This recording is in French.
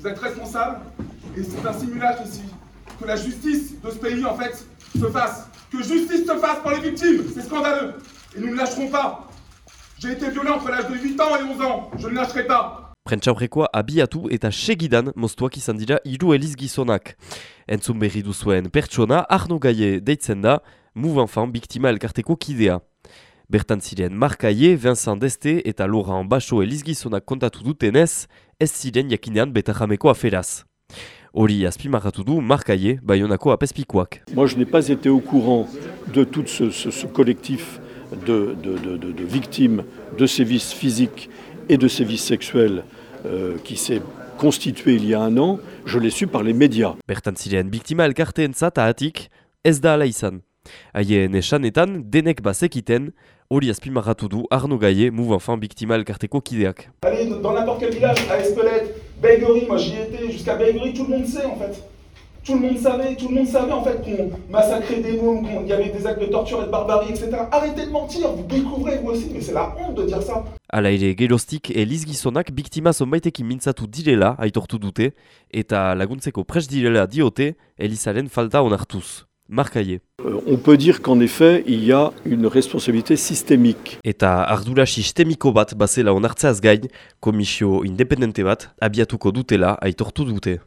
Vous êtes responsable et c'est un simulacre ici. Que la justice de ce pays, en fait, se fasse. Que justice se fasse pour les victimes. C'est scandaleux. Et nous ne lâcherons pas. J'ai été violé entre l'âge de 8 ans et 11 ans. Je ne lâcherai pas. Prentxaurrekoa abiatu eta segidan moztuak izan dira hiru eliz gizonak. Entzun berri duzuen pertsona Arno Gaie deitzen da, Move Enfant biktima elkarteko kidea. Bertan ziren Markaie, Vincent Deste eta Laurent Baso eliz gizonak kontatu dutenez, ez ziren jakinean betajameko aferaz. Hori azpimarratu du Markaie, Bayonako apespikoak. Moi, je n'ai pas été au courant de tout ce, ce- ce collectif de, de- de- de- de victimes de sévices physiques et de sévices sexuels euh, qui s'est constitué il y a un an. Je l'ai su par les médias. Bertan ziren biktima elkarteentzat ahatik ez da ala izan. Haien esanetan denek bazekiten, hori azpimarratu du Arno Gaie, Move Enfant biktima elkarteko kideak. Allez dans n'importe quel village, à Espelette, Baigorry, moi j'y étais, jusqu'à Baigorry, tout le monde sait en fait. Tout le monde savait, tout le monde savait en fait qu'on massacrait des mômes, qu'il y avait des actes de torture et de barbarie, etc. Arrêtez de mentir, vous découvrez vous aussi, mais c'est la honte de dire ça. Hala ere geroztik eliz gizonak biktima zonbaitekin mintzatu direla aitortu dute, eta laguntzeko pres direla diote Elizaren falta onartuz. Markaie. Euh, on peut dire qu'en effet, il y a une responsabilité systémique. Eta ardura sistemiko bat bazela onartzeaz gain, komisio independente bat abiatuko dutela aitortu dute.